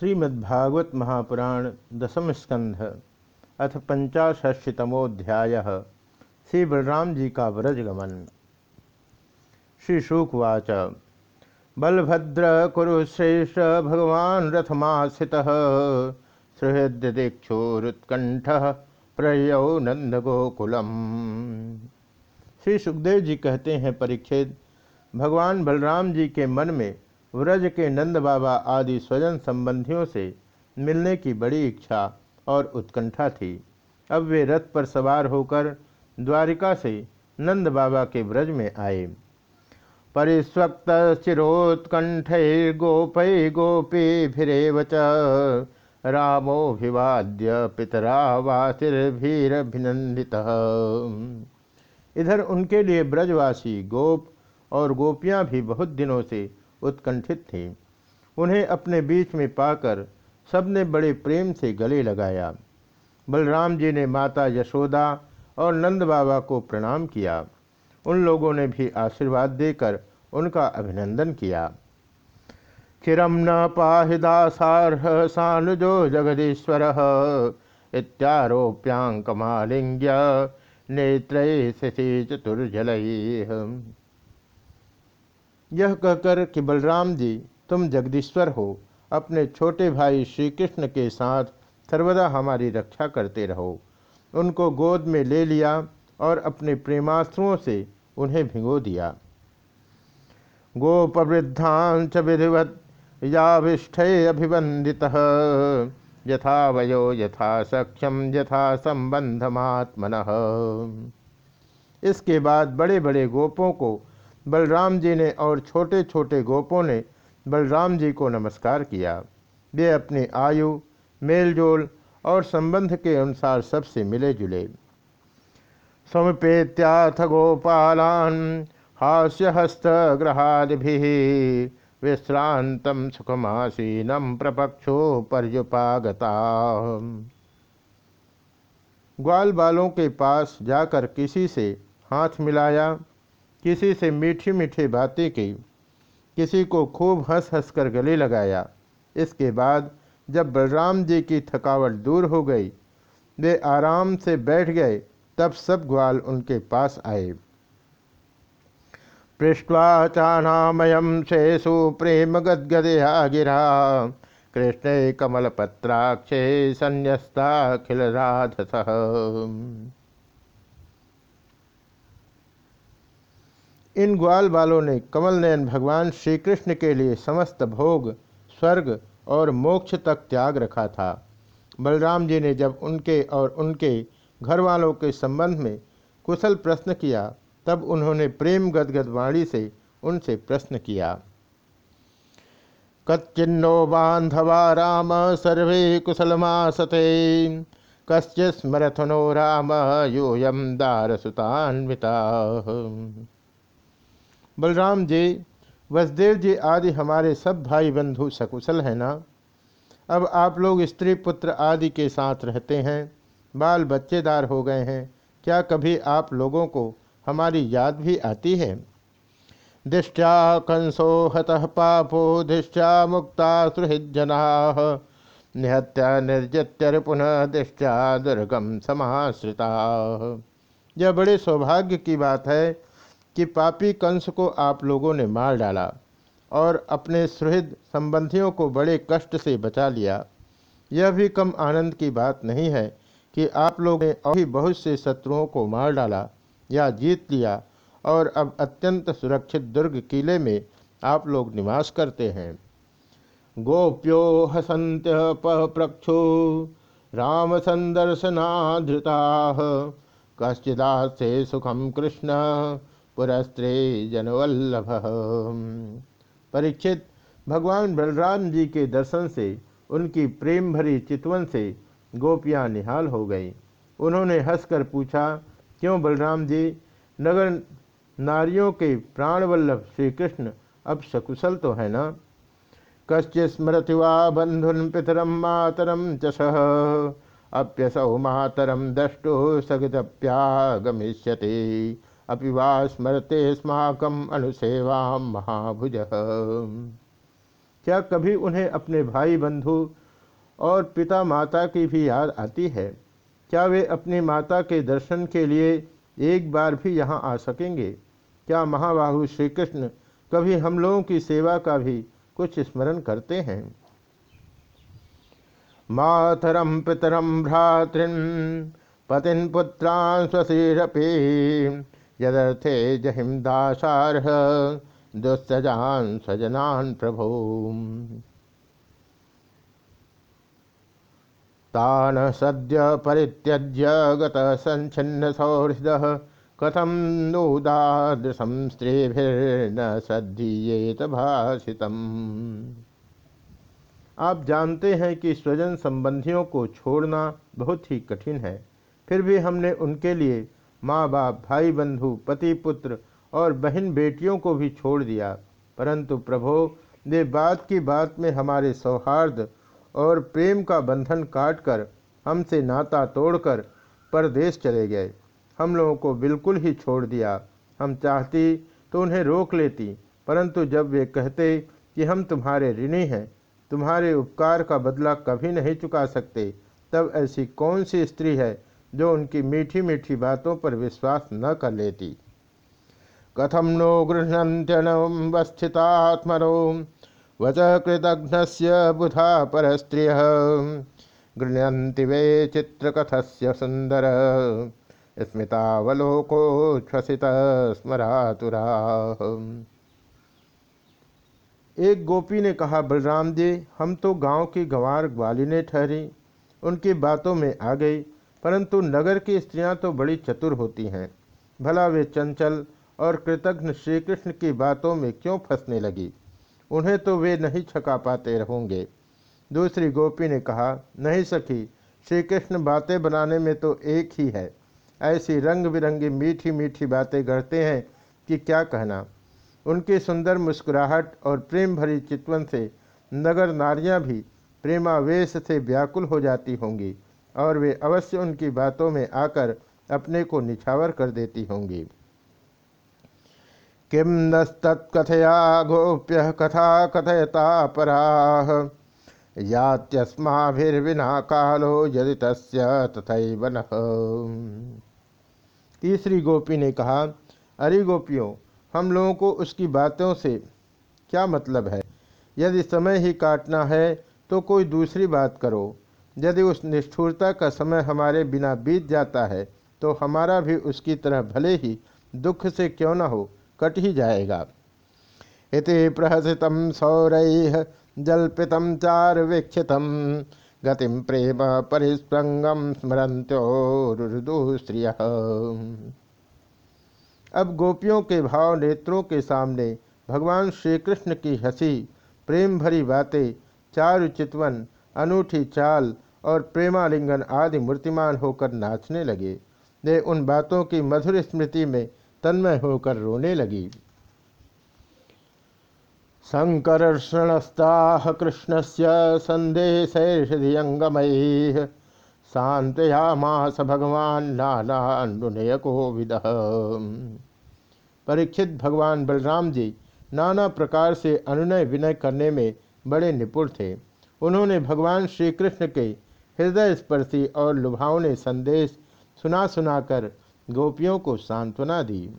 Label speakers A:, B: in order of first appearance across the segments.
A: श्रीमद्भागवत महापुराण दसम स्कंध, अथ पंचाशतमोध्याय श्री बलराम जी का व्रजगमन श्री शुकवाच, बलभद्र कुरुश्रेष्ठ भगवान रथमास्थित सुहृद दीक्षोरुत्कंठ प्रयो नंद गोकुलम श्री सुखदेव जी कहते हैं परीक्षित भगवान बलराम जी के मन में व्रज के नंद बाबा आदि स्वजन संबंधियों से मिलने की बड़ी इच्छा और उत्कंठा थी। अब वे रथ पर सवार होकर द्वारिका से नंद बाबा के ब्रज में आए। परिस्वक्त चिरोत्कंठ गोपय गोपी फिरेव च रामोभिवाद्य पितरावासिर्भिरभिनंदित इधर उनके लिए ब्रजवासी गोप और गोपियाँ भी बहुत दिनों से उत्कंठित थी। उन्हें अपने बीच में पाकर सबने बड़े प्रेम से गले लगाया। बलराम जी ने माता यशोदा और नंद बाबा को प्रणाम किया। उन लोगों ने भी आशीर्वाद देकर उनका अभिनंदन किया। चिरम न पाहिदासारह सानुजो जगदीश्वर इत्यारोप्यांकमालिंग्य नेत्र चतुर्जल। यह कहकर कि बलराम जी, तुम जगदीश्वर हो। अपने छोटे भाई श्री कृष्ण के साथ सर्वदा हमारी रक्षा करते रहो। उनको गोद में ले लिया और अपने प्रेमाश्रुओं से उन्हें भिगो दिया। गोपवृद्धांच विधिवत याभिष्ठ अभिवंदित। यथा वयो यथा सक्षम यथा संबंधमात्मन। इसके बाद बड़े बड़े गोपों को बलराम जी ने और छोटे छोटे गोपों ने बलराम जी को नमस्कार किया। वे अपनी आयु, मेलजोल और संबंध के अनुसार सबसे मिले जुले समुपेत्याथ गोपालान हास्य हास्यहस्त ग्रहादि विश्रांतम सुखमासीनम प्रपक्षो पर्युपागता ग्वाल बालों के पास जाकर किसी से हाथ मिलाया किसी से मीठी मीठी बातें की। किसी को खूब हंस हंस कर गले लगाया। इसके बाद जब बलराम जी की थकावट दूर हो गई, वे आराम से बैठ गए, तब सब ग्वाल उनके पास आए। पृष्ठवा चानामयम शेषु प्रेम गदगदया गिरा। कृष्ण कमल पत्राक्षे संन्यस्ताखिल राधस इन ग्वाल बालों ने कमल नयन भगवान श्री कृष्ण के लिए समस्त भोग, स्वर्ग और मोक्ष तक त्याग रखा था। बलराम जी ने जब उनके और उनके घर वालों के संबंध में कुशल प्रश्न किया, तब उन्होंने प्रेम गदगद वाणी से उनसे प्रश्न किया। कच्चिन्नो बांधवा राम सर्वे कुशलमासते कश्चि स्मरथनो राम यूयम दारसुतान्विता। बलराम जी, वसुदेव जी आदि हमारे सब भाई बंधु सकुशल हैं ना? अब आप लोग स्त्री पुत्र आदि के साथ रहते हैं, बाल बच्चेदार हो गए हैं, क्या कभी आप लोगों को हमारी याद भी आती है? दृष्टा कंसो हतः पापो, दृष्टा मुक्ता सुहृजना निहत्या निर्जत्यर पुनः दृष्टा दुर्गम समाश्रिता। यह बड़े सौभाग्य की बात है कि पापी कंस को आप लोगों ने मार डाला और अपने सुहृद संबंधियों को बड़े कष्ट से बचा लिया। यह भी कम आनंद की बात नहीं है कि आप लोगों ने और भी बहुत से शत्रुओं को मार डाला या जीत लिया और अब अत्यंत सुरक्षित दुर्ग किले में आप लोग निवास करते हैं। गोप्यो हसंत प्रक्षु राम संदर्शनाधृता कश्चिदा से सुखम कृष्ण। पुरस्त्रे जनवल्लभ। परीक्षित भगवान बलराम जी के दर्शन से, उनकी प्रेम भरी चितवन से गोपियाँ निहाल हो गई। उन्होंने हंसकर पूछा, क्यों बलराम जी, नगर नारियों के प्राणवल्लभ श्री कृष्ण अब सकुशल तो है ना? कश्चि स्मृति वा बंधुन पितरम मातरम चश अप्यसौ मातरम दष्टो सगदप्यागमिष्यति। अपि वा स्मरते स्माकम अनुसेवा महाभुज। क्या कभी उन्हें अपने भाई बंधु और पिता माता की भी याद आती है? क्या वे अपनी माता के दर्शन के लिए एक बार भी यहाँ आ सकेंगे? क्या महाबाहु श्री कृष्ण कभी हम लोगों की सेवा का भी कुछ स्मरण करते हैं? मातरम पितरम भ्रातृन, पतिन, पुत्रान स्वशीरपी यदर्थे जहिम दासारह दुस्सजान सजनान प्रभु। तान सद्य परित्यज्य गत संचिन्न सौहृद कथम नोदादृशम स्त्रीभिर्न सद्धीयेत भाषितम। आप जानते हैं कि स्वजन संबंधियों को छोड़ना बहुत ही कठिन है, फिर भी हमने उनके लिए माँ बाप, भाई बंधु, पति पुत्र और बहन बेटियों को भी छोड़ दिया। परंतु प्रभो ने बात की बात में हमारे सौहार्द और प्रेम का बंधन काटकर हमसे नाता तोड़कर परदेश चले गए। हम लोगों को बिल्कुल ही छोड़ दिया। हम चाहती तो उन्हें रोक लेती, परंतु जब वे कहते कि हम तुम्हारे ऋणी हैं, तुम्हारे उपकार का बदला कभी नहीं चुका सकते, तब ऐसी कौन सी स्त्री है जो उनकी मीठी मीठी बातों पर विश्वास न कर लेती। कथम नो गृह्णन्त्यनवस्थितात्मनो वच कृतघ्न से बुधा पर स्त्रिय गृह्णन्ति वे चित्रकथस्य सुंदर स्मितावलोकोच्छ्वसित स्मरातुरा। एक गोपी ने कहा, बलराम जी, हम तो गाँव की गंवार ग्वालिने ठहरी। उनकी बातों में आ गई। परंतु नगर की स्त्रियाँ तो बड़ी चतुर होती हैं। भला वे चंचल और कृतघ्न श्री कृष्ण की बातों में क्यों फंसने लगी? उन्हें तो वे नहीं छका पाते रहोगे दूसरी गोपी ने कहा, नहीं सखी श्री कृष्ण बातें बनाने में तो एक ही है। ऐसी रंग बिरंगी मीठी मीठी बातें गढ़ते हैं कि क्या कहना? उनकी सुंदर मुस्कुराहट और प्रेम भरी चितवन से नगर नारियाँ भी प्रेमावेश से व्याकुल हो जाती होंगी। और वे अवश्य उनकी बातों में आकर अपने को निछावर कर देती होंगी। किम नस्तत्कथया गोप्य कथा कथयता पराह यात्यस्माभिर्विना कालो यदि तस्य तथैव तीसरी गोपी ने कहा, अरे गोपियों, हम लोगों को उसकी बातों से क्या मतलब है? यदि समय ही काटना है तो कोई दूसरी बात करो। यदि उस निष्ठुरता का समय हमारे बिना बीत जाता है तो हमारा भी उसकी तरह भले ही दुख से क्यों न हो, कट ही जाएगा। इति प्रहसित सौर जल्पित चार वीक्षित गतिम प्रेम परिस्पृंगम स्मरंत्यो स्त्रिय। अब गोपियों के भाव नेत्रों के सामने भगवान श्री कृष्ण की हँसी, प्रेम भरी बातें चारु चितवन अनूठी चाल और प्रेमालिंगन आदि मूर्तिमान होकर नाचने लगे। वे उन बातों की मधुर स्मृति में तन्मय होकर रोने लगी। शंकर्षणस्ता कृष्ण से संदेशंगमय शांतयामास भगवान नाना को विद परीक्षित भगवान बलराम जी नाना प्रकार से अनुनय विनय करने में बड़े निपुण थे। उन्होंने भगवान श्री कृष्ण के हृदय स्पर्शी और लुभावने संदेश सुना सुनाकर गोपियों को सांत्वना दी।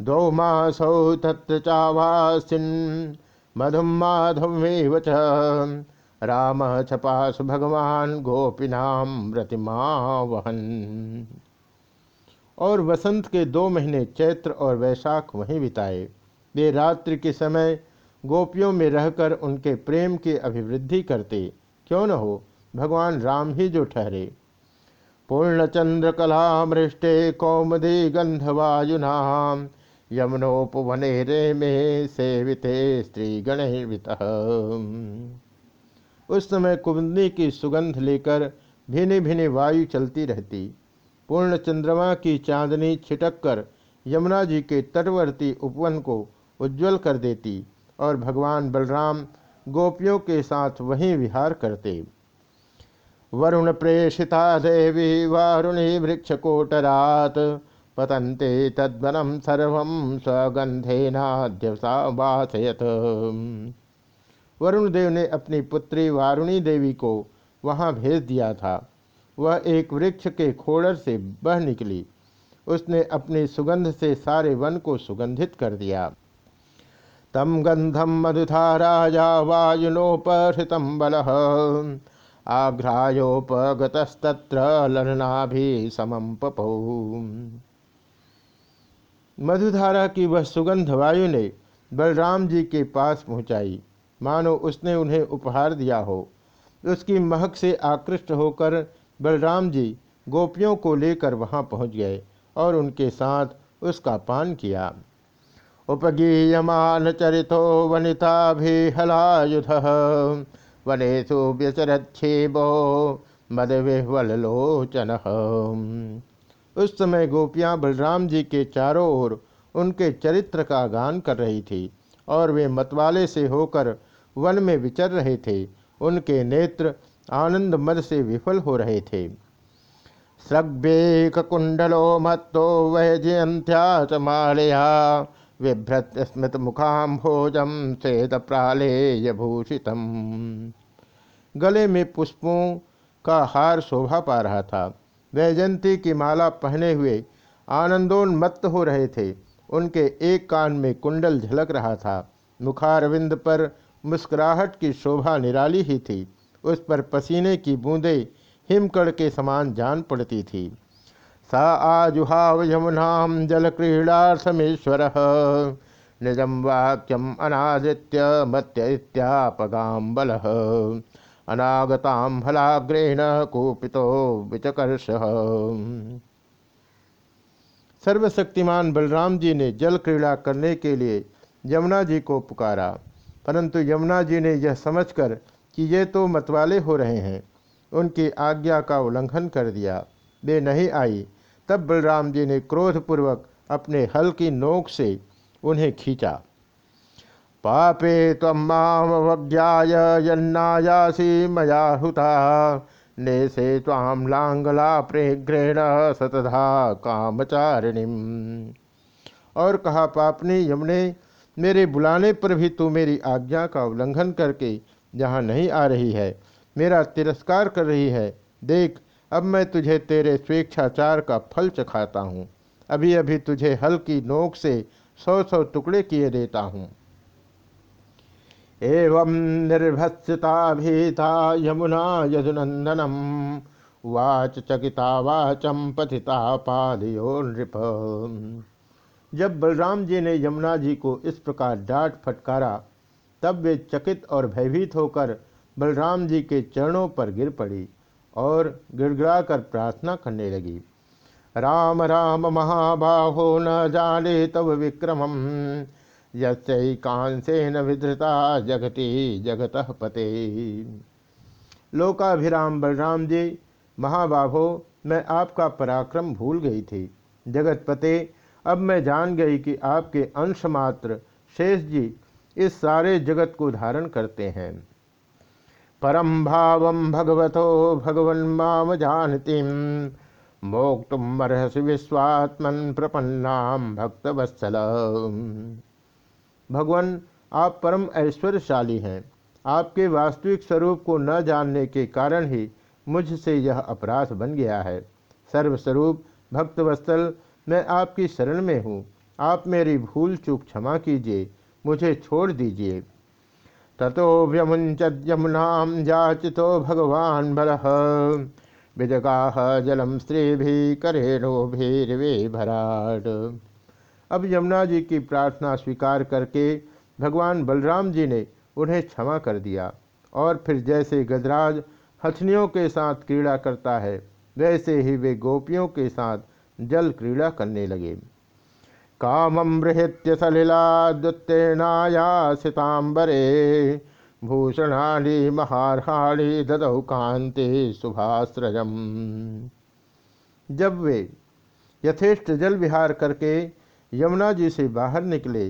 A: दो मासौ तत्र चावासिन मधुम माधवेव च। राम छपास भगवान गोपीनाम प्रतिमा वहन और वसंत के दो महीने चैत्र और वैशाख वहीं बिताए। वे रात्रि के समय गोपियों में रहकर उनके प्रेम की अभिवृद्धि करते, क्यों न हो? भगवान राम ही जो ठहरे। पूर्णचंद्र कला मृष्टे कौमदी गंधवायुना यमुनोपवने रे में सेविते स्त्री गणित उस समय कुंदी की सुगंध लेकर भिनी भिनी वायु चलती रहती। पूर्ण चंद्रमा की चांदनी छिटक कर यमुना जी के तटवर्ती उपवन को उज्जवल कर देती। और भगवान बलराम गोपियों के साथ वहीं विहार करते। वरुण प्रेषिता देवी वारुणी वृक्षकोटरात पतंते तद्वनम सर्व स्वगंधे स्वगंधेनाद्यवासयत वरुण देव ने अपनी पुत्री वारुणी देवी को वहाँ भेज दिया था। वह एक वृक्ष के खोड़र से बह निकली। उसने अपनी सुगंध से सारे वन को सुगंधित कर दिया। तम गंधम मधुथा राजा वायुनोपहृतम बल। आघ्रायोपगतस्तत्र ललनाभि समम पपौ। मधुधारा की वह सुगंध वायु ने बलराम जी के पास पहुँचाई। मानो उसने उन्हें उपहार दिया हो। उसकी महक से आकृष्ट होकर बलराम जी गोपियों को लेकर वहाँ पहुँच गए और उनके साथ उसका पान किया। उपगीयमान चरितो वनिता भी हलायुध वनेशु व्यचरक्षेबो मद विह्वलोचन उस समय गोपियाँ बलराम जी के चारों ओर उनके चरित्र का गान कर रही थी और वे मतवाले से होकर वन में विचर रहे थे। उनके नेत्र आनंद मद से विफल हो रहे थे। सृग्वेक कुंडलो मत्तो वैजयंत्या च विभ्रत स्मृत मुखाम भोजम श्वेत प्रालेय भूषितम गले में पुष्पों का हार शोभा पा रहा था। वैजंती की माला पहने हुए आनंदोन्मत्त हो रहे थे। उनके एक कान में कुंडल झलक रहा था। मुखारविंद पर मुस्कुराहट की शोभा निराली ही थी। उस पर पसीने की बूंदें हिमकड़ के समान जान पड़ती थी। सा आजुहाव यमुनाम जल क्रीड़ार्थमेश्वर निजम वाक्यम अनादित्य मत्य इत्यापगाम बल। अनागताम फलाग्रेण कूपितो विचकर्ष। सर्वशक्तिमान बलराम जी ने जल क्रीड़ा करने के लिए यमुना जी को पुकारा, परंतु यमुना जी ने यह समझकर कि ये तो मतवाले हो रहे हैं, उनकी आज्ञा का उल्लंघन कर दिया। वे नहीं आई तब बलराम जी ने क्रोधपूर्वक अपने हल की नोक से उन्हें खींचा। पापे तमावज्ञाय मया हुता ने से ताम लांगला प्रेघ्रेण सतधा कामचारिणी और कहा, पापनी, यमुने, मेरे बुलाने पर भी तू मेरी आज्ञा का उल्लंघन करके यहाँ नहीं आ रही है। मेरा तिरस्कार कर रही है। देख अब मैं तुझे तेरे स्वेच्छाचार का फल चखाता हूँ। अभी अभी तुझे हल की नोक से सौ सौ टुकड़े किए देता हूँ। एवं निर्भत्सिता भीता यमुना यदुनंदनम, वाच चकिता वाचम पथिता पालियो नृप। जब बलराम जी ने यमुना जी को इस प्रकार डांट फटकारा, तब वे चकित और भयभीत होकर बलराम जी के चरणों पर गिर पड़ी। और गिड़गिड़ा कर प्रार्थना करने लगी। राम राम, महाबाहो, न जाने तब विक्रमम। यकांसेन विधृता जगति, जगत पते। लोकाभिराम बलराम जी, महाबाहो, मैं आपका पराक्रम भूल गई थी। जगत पते, अब मैं जान गई कि आपके अंश मात्र शेष जी इस सारे जगत को धारण करते हैं। परम भाव भगवतो भगवन माम जानती। मोक्तुम अर्हसि विश्वात्मन प्रपन्नाम भक्त वत्सल भगवान, आप परम ऐश्वर्यशाली हैं। आपके वास्तविक स्वरूप को न जानने के कारण ही मुझसे यह अपराध बन गया है। सर्वस्वरूप भक्तवत्सल, मैं आपकी शरण में हूँ। आप मेरी भूल चूक क्षमा कीजिए, मुझे छोड़ दीजिए। ततो व्यमुंचत यमुनाम जाचितो भगवान बल। विजगाह जलम स्त्री भी करे करेणो भीरवे भराड। अब यमुना जी की प्रार्थना स्वीकार करके भगवान बलराम जी ने उन्हें क्षमा कर दिया और फिर जैसे गजराज हथनियों के साथ क्रीड़ा करता है, वैसे ही वे गोपियों के साथ जल क्रीड़ा करने लगे। कामम बृहत्य सितांबरे भूषणाली महारहाणी ददौ कांति सुभाश्रयम जब वे यथेष्ट जल विहार करके यमुना जी से बाहर निकले,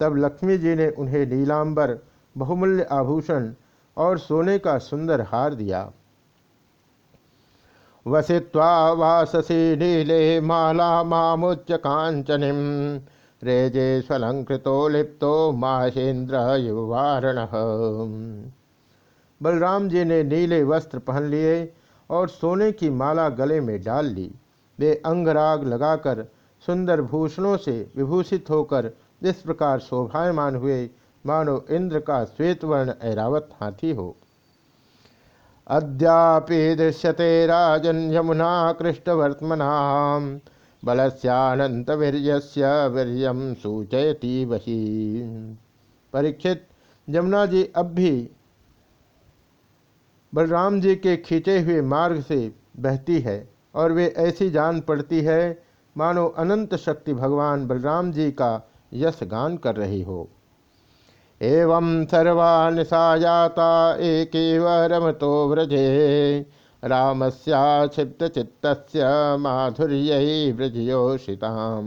A: तब लक्ष्मी जी ने उन्हें नीलांबर, बहुमूल्य आभूषण और सोने का सुंदर हार दिया। वसित्वा वाससी नीले माला मामुच्च कांचनीम रेजे स्वलंकृतो लिप्तो माहेन्द्र युवारण। बलराम जी ने नीले वस्त्र पहन लिए और सोने की माला गले में डाल ली। वे अंगराग लगाकर सुंदर भूषणों से विभूषित होकर इस प्रकार शोभायमान हुए, मानो इंद्र का श्वेतवर्ण ऐरावत हाथी हो। अद्यापि दृश्यते राजन यमुना कृष्णवर्तमना बलस्यानंत वीर्य वीर्यम सूचयती वही परीक्षित, यमुना जी, अब भी बलराम जी के खींचे हुए मार्ग से बहती है और वे ऐसी जान पड़ती है, मानो अनंत शक्ति भगवान बलराम जी का यश गान कर रही हो। एवं सर्वा निशायाता एक रमतो व्रजे। रामस्याक्षिप्त चित्त माधुर्य व्रजयोषिताम।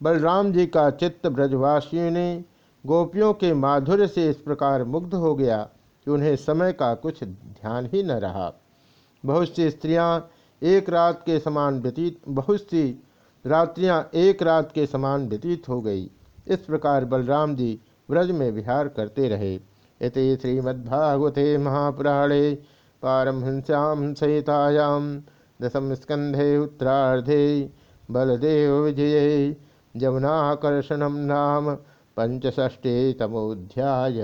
A: बलराम जी का चित्त ब्रजवासियों ने गोपियों के माधुर्य से इस प्रकार मुग्ध हो गया कि उन्हें समय का कुछ ध्यान ही न रहा। बहुत सी स्त्रियाँ एक रात के समान व्यतीत, बहुत सी रात्रियाँ एक रात के समान व्यतीत हो गई। इस प्रकार बलराम जी व्रज में विहार करते रहे। ये श्रीमद्भागवते महापुराणे पारमहस्याम सहितायाम दशम स्कंधे उत्तरार्धे बलदेव विजय जमुनाकर्षण नाम पंचष्टे तमोध्याय